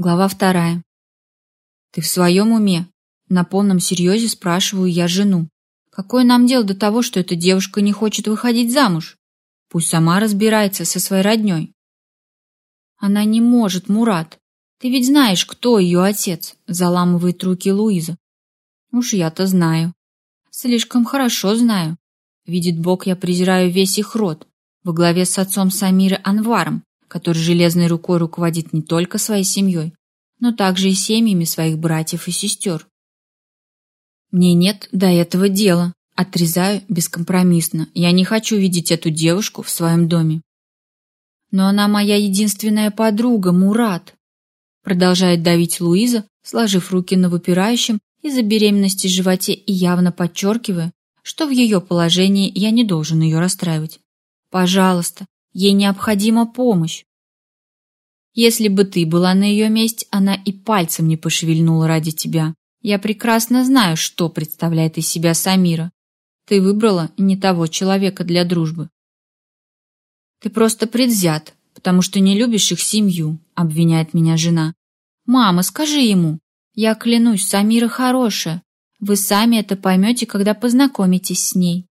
Глава вторая. «Ты в своем уме?» На полном серьезе спрашиваю я жену. «Какое нам дело до того, что эта девушка не хочет выходить замуж? Пусть сама разбирается со своей родней». «Она не может, Мурат. Ты ведь знаешь, кто ее отец», — заламывает руки Луиза. «Уж я-то знаю. Слишком хорошо знаю. Видит Бог, я презираю весь их род, во главе с отцом Самиры Анваром, который железной рукой руководит не только своей семьей, но также и семьями своих братьев и сестер. Мне нет до этого дела. Отрезаю бескомпромиссно. Я не хочу видеть эту девушку в своем доме. Но она моя единственная подруга, Мурат. Продолжает давить Луиза, сложив руки на выпирающем из-за беременности животе и явно подчеркивая, что в ее положении я не должен ее расстраивать. Пожалуйста, Ей необходима помощь. Если бы ты была на ее месте, она и пальцем не пошевельнула ради тебя. Я прекрасно знаю, что представляет из себя Самира. Ты выбрала не того человека для дружбы. Ты просто предвзят, потому что не любишь их семью, обвиняет меня жена. Мама, скажи ему. Я клянусь, Самира хорошая. Вы сами это поймете, когда познакомитесь с ней.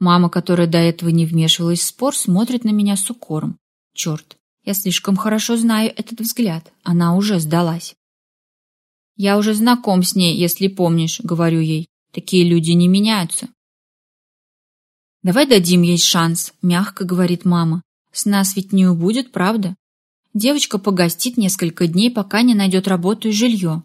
Мама, которая до этого не вмешивалась в спор, смотрит на меня с укором. Черт, я слишком хорошо знаю этот взгляд. Она уже сдалась. Я уже знаком с ней, если помнишь, говорю ей. Такие люди не меняются. Давай дадим ей шанс, мягко говорит мама. С нас ведь не убудет, правда? Девочка погостит несколько дней, пока не найдет работу и жилье.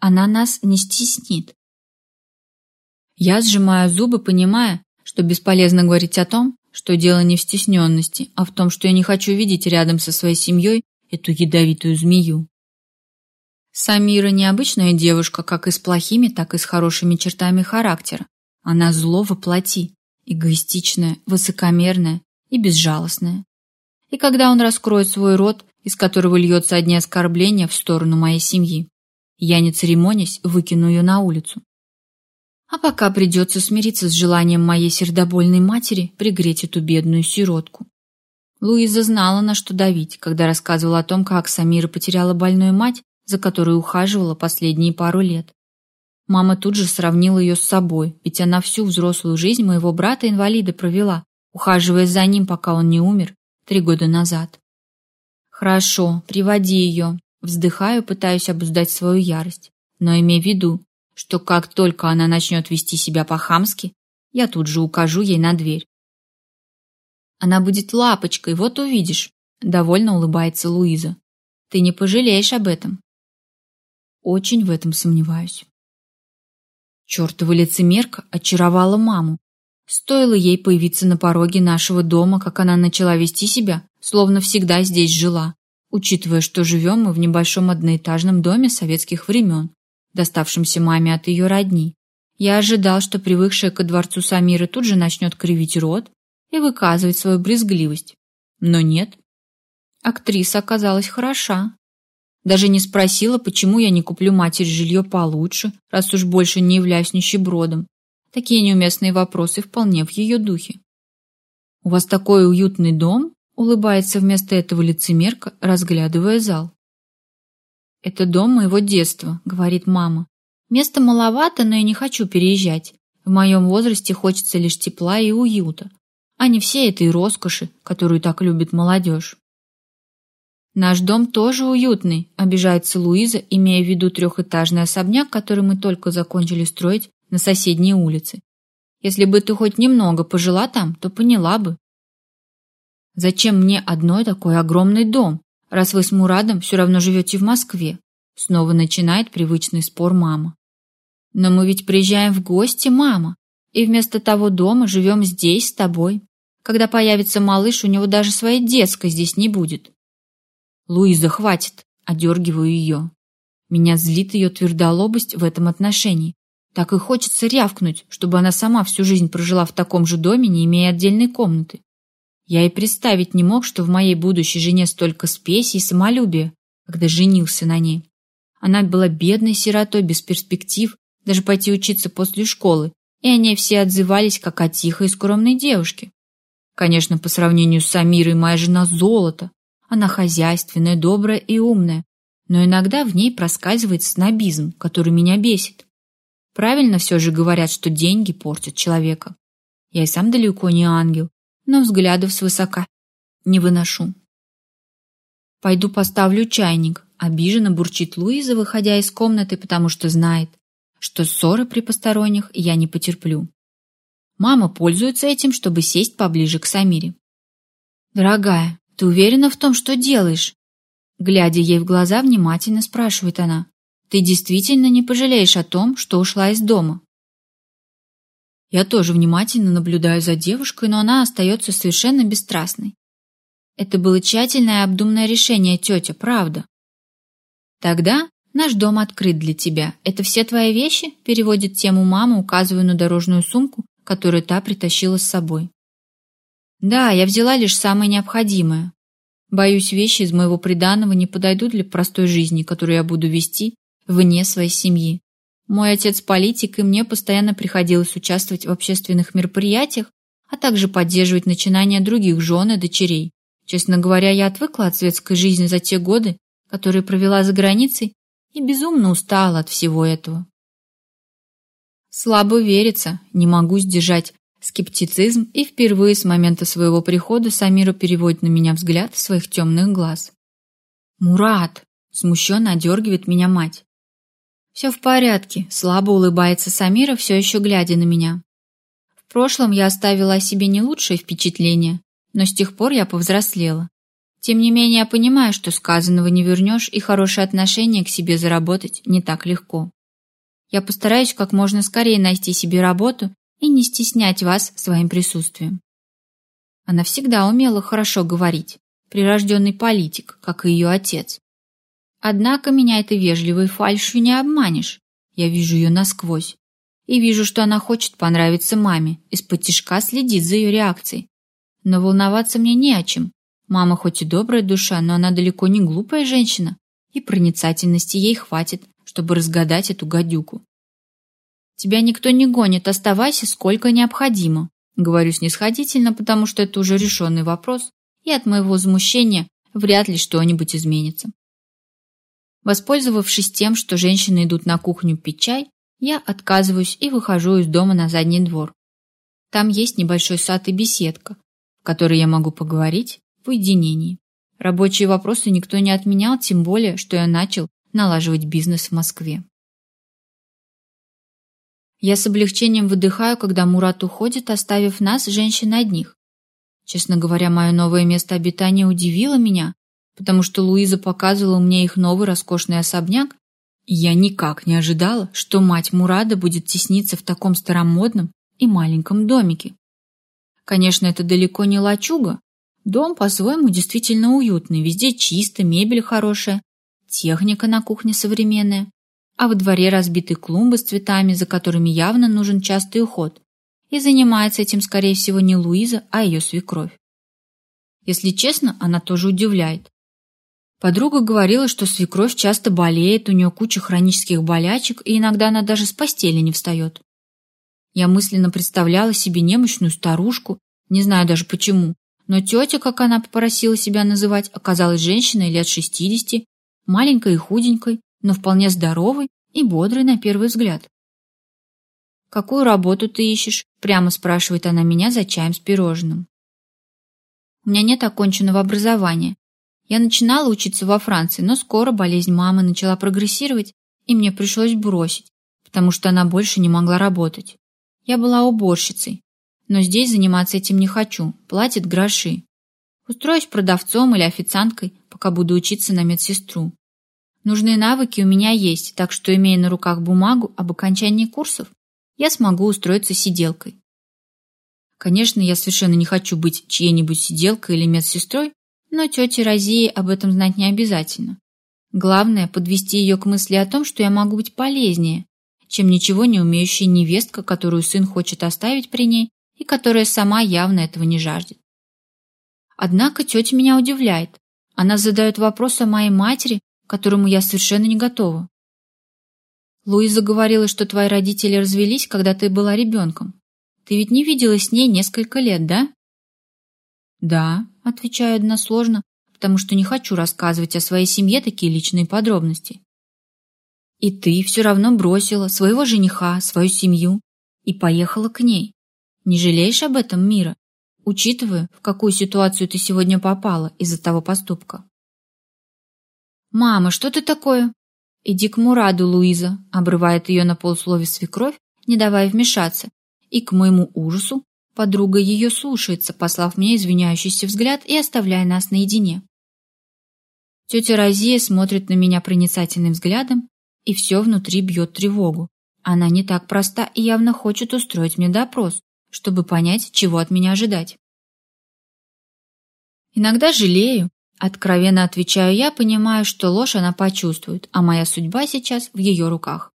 Она нас не стеснит. Я сжимаю зубы, понимая, что бесполезно говорить о том, что дело не в стесненности, а в том, что я не хочу видеть рядом со своей семьей эту ядовитую змею. Самира необычная девушка как и с плохими, так и с хорошими чертами характера. Она зло воплоти, эгоистичная, высокомерная и безжалостная. И когда он раскроет свой рот, из которого льется одни оскорбления в сторону моей семьи, я, не церемонясь, выкину ее на улицу. А пока придется смириться с желанием моей сердобольной матери пригреть эту бедную сиротку. Луиза знала, на что давить, когда рассказывала о том, как Самира потеряла больную мать, за которой ухаживала последние пару лет. Мама тут же сравнила ее с собой, ведь она всю взрослую жизнь моего брата-инвалида провела, ухаживая за ним, пока он не умер, три года назад. «Хорошо, приводи ее», вздыхаю, пытаюсь обуздать свою ярость, но имей в виду, что как только она начнет вести себя по-хамски, я тут же укажу ей на дверь. Она будет лапочкой, вот увидишь, довольно улыбается Луиза. Ты не пожалеешь об этом. Очень в этом сомневаюсь. Чёртова лицемерка очаровала маму. Стоило ей появиться на пороге нашего дома, как она начала вести себя, словно всегда здесь жила, учитывая, что живем мы в небольшом одноэтажном доме советских времен, доставшимся маме от ее родни. Я ожидал, что привыкшая ко дворцу Самира тут же начнет кривить рот и выказывать свою брезгливость. Но нет. Актриса оказалась хороша. Даже не спросила, почему я не куплю матери жилье получше, раз уж больше не являюсь нищебродом. Такие неуместные вопросы вполне в ее духе. «У вас такой уютный дом?» — улыбается вместо этого лицемерка, разглядывая зал. «Это дом моего детства», — говорит мама. «Места маловато, но я не хочу переезжать. В моем возрасте хочется лишь тепла и уюта, а не всей этой роскоши, которую так любит молодежь». «Наш дом тоже уютный», — обижается Луиза, имея в виду трехэтажный особняк, который мы только закончили строить на соседней улице. «Если бы ты хоть немного пожила там, то поняла бы». «Зачем мне одной такой огромный дом?» Раз вы с Мурадом все равно живете в Москве?» Снова начинает привычный спор мама. «Но мы ведь приезжаем в гости, мама, и вместо того дома живем здесь с тобой. Когда появится малыш, у него даже своей детской здесь не будет». «Луиза, хватит!» – одергиваю ее. Меня злит ее твердолобость в этом отношении. Так и хочется рявкнуть, чтобы она сама всю жизнь прожила в таком же доме, не имея отдельной комнаты. Я и представить не мог, что в моей будущей жене столько спеси и самолюбия, когда женился на ней. Она была бедной сиротой, без перспектив, даже пойти учиться после школы, и они все отзывались как о тихой и скромной девушке. Конечно, по сравнению с Самирой моя жена золото. Она хозяйственная, добрая и умная. но иногда в ней проскальзывает снобизм, который меня бесит. Правильно все же говорят, что деньги портят человека. Я и сам далеко не ангел, но взглядов свысока не выношу. Пойду поставлю чайник. Обиженно бурчит Луиза, выходя из комнаты, потому что знает, что ссоры при посторонних я не потерплю. Мама пользуется этим, чтобы сесть поближе к Самире. «Дорогая, ты уверена в том, что делаешь?» Глядя ей в глаза, внимательно спрашивает она. «Ты действительно не пожалеешь о том, что ушла из дома?» Я тоже внимательно наблюдаю за девушкой, но она остается совершенно бесстрастной. Это было тщательное и обдуманное решение, тетя, правда. Тогда наш дом открыт для тебя. Это все твои вещи? Переводит тему мама, указывая на дорожную сумку, которую та притащила с собой. Да, я взяла лишь самое необходимое. Боюсь, вещи из моего приданого не подойдут для простой жизни, которую я буду вести вне своей семьи. Мой отец политик, и мне постоянно приходилось участвовать в общественных мероприятиях, а также поддерживать начинания других жен и дочерей. Честно говоря, я отвыкла от светской жизни за те годы, которые провела за границей, и безумно устала от всего этого. Слабо верится, не могу сдержать скептицизм, и впервые с момента своего прихода Самира переводит на меня взгляд своих темных глаз. «Мурат!» – смущенно одергивает меня мать. «Все в порядке», – слабо улыбается Самира, все еще глядя на меня. В прошлом я оставила о себе не лучшее впечатление, но с тех пор я повзрослела. Тем не менее, я понимаю, что сказанного не вернешь, и хорошее отношение к себе заработать не так легко. Я постараюсь как можно скорее найти себе работу и не стеснять вас своим присутствием. Она всегда умела хорошо говорить, прирожденный политик, как и ее отец. Однако меня этой вежливой фальшью не обманешь. Я вижу ее насквозь. И вижу, что она хочет понравиться маме, из-под тишка следит за ее реакцией, но волноваться мне не о чем. Мама хоть и добрая душа, но она далеко не глупая женщина, и проницательности ей хватит, чтобы разгадать эту гадюку. Тебя никто не гонит, оставайся сколько необходимо. Говорю снисходительно, потому что это уже решенный вопрос, и от моего возмущения вряд ли что-нибудь изменится. Воспользовавшись тем, что женщины идут на кухню пить чай, я отказываюсь и выхожу из дома на задний двор. Там есть небольшой сад и беседка, в которой я могу поговорить в уединении. Рабочие вопросы никто не отменял, тем более, что я начал налаживать бизнес в Москве. Я с облегчением выдыхаю, когда Мурат уходит, оставив нас, женщин, одних. Честно говоря, мое новое место обитания удивило меня, потому что Луиза показывала мне их новый роскошный особняк, и я никак не ожидала, что мать Мурада будет тесниться в таком старомодном и маленьком домике. Конечно, это далеко не лачуга. Дом по-своему действительно уютный, везде чисто, мебель хорошая, техника на кухне современная, а во дворе разбиты клумбы с цветами, за которыми явно нужен частый уход. И занимается этим, скорее всего, не Луиза, а ее свекровь. Если честно, она тоже удивляет. Подруга говорила, что свекровь часто болеет, у нее куча хронических болячек, и иногда она даже с постели не встает. Я мысленно представляла себе немощную старушку, не знаю даже почему, но тетя, как она попросила себя называть, оказалась женщиной лет шестидесяти, маленькой и худенькой, но вполне здоровой и бодрой на первый взгляд. «Какую работу ты ищешь?» – прямо спрашивает она меня за чаем с пирожным. У меня нет оконченного образования. Я начинала учиться во Франции, но скоро болезнь мамы начала прогрессировать, и мне пришлось бросить, потому что она больше не могла работать. Я была уборщицей, но здесь заниматься этим не хочу, платят гроши. Устроюсь продавцом или официанткой, пока буду учиться на медсестру. Нужные навыки у меня есть, так что, имея на руках бумагу об окончании курсов, я смогу устроиться сиделкой. Конечно, я совершенно не хочу быть чьей-нибудь сиделкой или медсестрой, но тете Розии об этом знать не обязательно. Главное – подвести ее к мысли о том, что я могу быть полезнее, чем ничего не умеющая невестка, которую сын хочет оставить при ней и которая сама явно этого не жаждет. Однако тетя меня удивляет. Она задает вопрос о моей матери, к которому я совершенно не готова. Луиза говорила, что твои родители развелись, когда ты была ребенком. Ты ведь не видела с ней несколько лет, да? Да, отвечаю односложно, потому что не хочу рассказывать о своей семье такие личные подробности. И ты все равно бросила своего жениха, свою семью и поехала к ней. Не жалеешь об этом, Мира, учитывая, в какую ситуацию ты сегодня попала из-за того поступка? «Мама, что ты такое?» «Иди к Мураду, Луиза», — обрывает ее на полуслове свекровь, не давая вмешаться, и, к моему ужасу, подруга ее слушается, послав мне извиняющийся взгляд и оставляя нас наедине. Тетя Розия смотрит на меня проницательным взглядом, и все внутри бьет тревогу. Она не так проста и явно хочет устроить мне допрос, чтобы понять, чего от меня ожидать. Иногда жалею, откровенно отвечаю я, понимаю, что ложь она почувствует, а моя судьба сейчас в ее руках.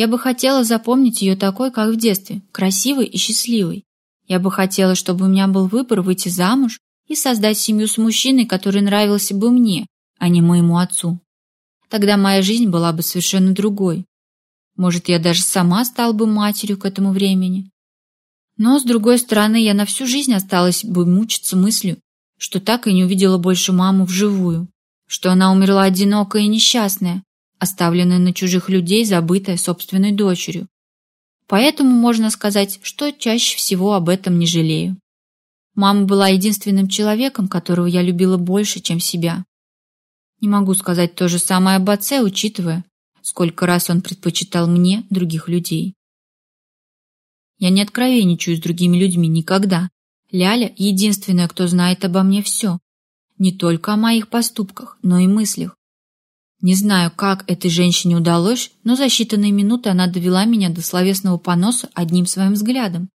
Я бы хотела запомнить ее такой, как в детстве, красивой и счастливой. Я бы хотела, чтобы у меня был выбор выйти замуж и создать семью с мужчиной, который нравился бы мне, а не моему отцу. Тогда моя жизнь была бы совершенно другой. Может, я даже сама стала бы матерью к этому времени. Но, с другой стороны, я на всю жизнь осталась бы мучиться мыслью, что так и не увидела больше маму вживую, что она умерла одинокая и несчастная, оставленная на чужих людей, забытая собственной дочерью. Поэтому можно сказать, что чаще всего об этом не жалею. Мама была единственным человеком, которого я любила больше, чем себя. Не могу сказать то же самое об отце, учитывая, сколько раз он предпочитал мне других людей. Я не откровенничаю с другими людьми никогда. Ляля — единственная, кто знает обо мне все. Не только о моих поступках, но и мыслях. Не знаю, как этой женщине удалось, но за считанные минуты она довела меня до словесного поноса одним своим взглядом.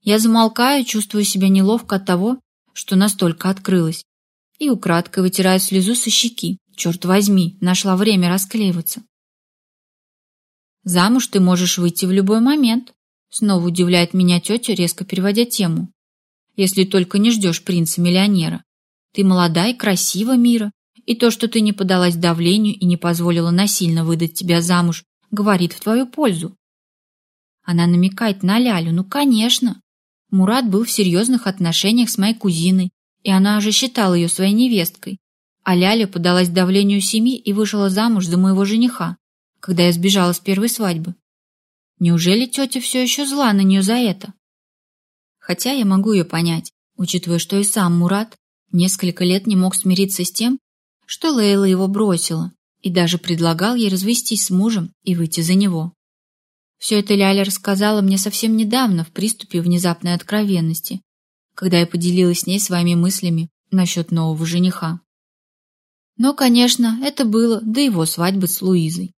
Я замолкаю, чувствую себя неловко от того, что настолько открылась, и украдкой вытираю слезу со щеки. Черт возьми, нашла время расклеиваться. Замуж ты можешь выйти в любой момент, снова удивляет меня тетя, резко переводя тему. Если только не ждешь принца-миллионера. Ты молода и красива, Мира, и то, что ты не подалась давлению и не позволила насильно выдать тебя замуж, говорит в твою пользу. Она намекает на Лялю, ну, конечно. Мурат был в серьезных отношениях с моей кузиной, и она уже считала ее своей невесткой. А Ляля подалась давлению семьи и вышла замуж за моего жениха, когда я сбежала с первой свадьбы. Неужели тетя все еще зла на нее за это? Хотя я могу ее понять, учитывая, что и сам Мурат несколько лет не мог смириться с тем, что Лейла его бросила и даже предлагал ей развестись с мужем и выйти за него. Все это Ляля рассказала мне совсем недавно в приступе внезапной откровенности, когда я поделилась с ней своими мыслями насчет нового жениха. Но, конечно, это было до его свадьбы с Луизой.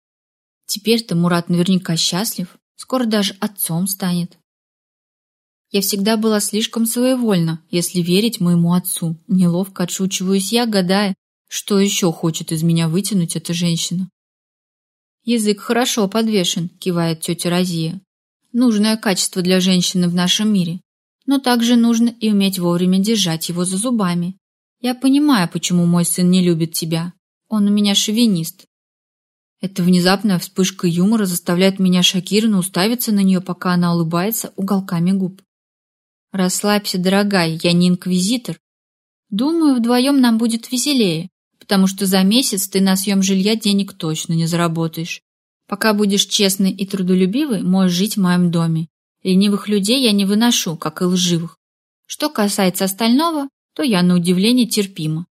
Теперь-то Мурат наверняка счастлив, скоро даже отцом станет. Я всегда была слишком своевольна, если верить моему отцу. Неловко отшучиваюсь я, гадая, что еще хочет из меня вытянуть эта женщина? Язык хорошо подвешен, кивает тетя Розия. Нужное качество для женщины в нашем мире. Но также нужно и уметь вовремя держать его за зубами. Я понимаю, почему мой сын не любит тебя. Он у меня шовинист. Эта внезапная вспышка юмора заставляет меня шокированно уставиться на нее, пока она улыбается уголками губ. Расслабься, дорогая, я не инквизитор. Думаю, вдвоем нам будет веселее потому что за месяц ты на съем жилья денег точно не заработаешь. Пока будешь честный и трудолюбивый, можешь жить в моем доме. Ленивых людей я не выношу, как и лживых. Что касается остального, то я на удивление терпима.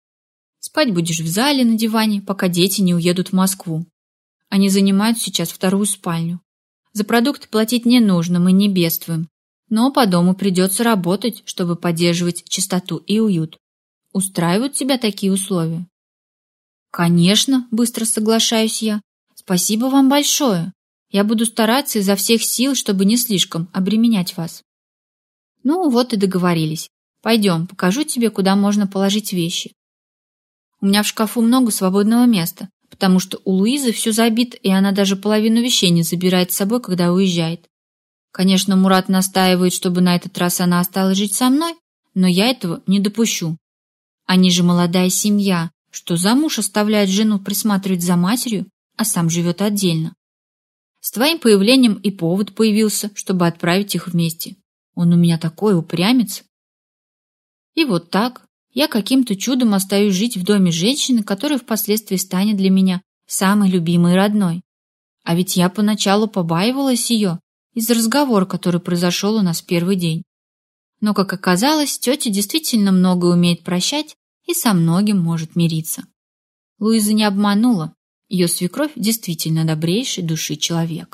Спать будешь в зале на диване, пока дети не уедут в Москву. Они занимают сейчас вторую спальню. За продукты платить не нужно, мы не бедствуем. Но по дому придется работать, чтобы поддерживать чистоту и уют. Устраивают тебя такие условия? «Конечно», — быстро соглашаюсь я. «Спасибо вам большое. Я буду стараться изо всех сил, чтобы не слишком обременять вас». «Ну, вот и договорились. Пойдем, покажу тебе, куда можно положить вещи. У меня в шкафу много свободного места, потому что у Луизы все забито, и она даже половину вещей не забирает с собой, когда уезжает. Конечно, Мурат настаивает, чтобы на этот раз она осталась жить со мной, но я этого не допущу. Они же молодая семья, что замуж оставляет жену присматривать за матерью, а сам живет отдельно. С твоим появлением и повод появился, чтобы отправить их вместе. Он у меня такой упрямец. И вот так я каким-то чудом остаюсь жить в доме женщины, которая впоследствии станет для меня самой любимой и родной. А ведь я поначалу побаивалась ее из-за разговора, который произошел у нас первый день. Но, как оказалось, тетя действительно много умеет прощать и со многим может мириться. Луиза не обманула. Ее свекровь действительно добрейшей души человек.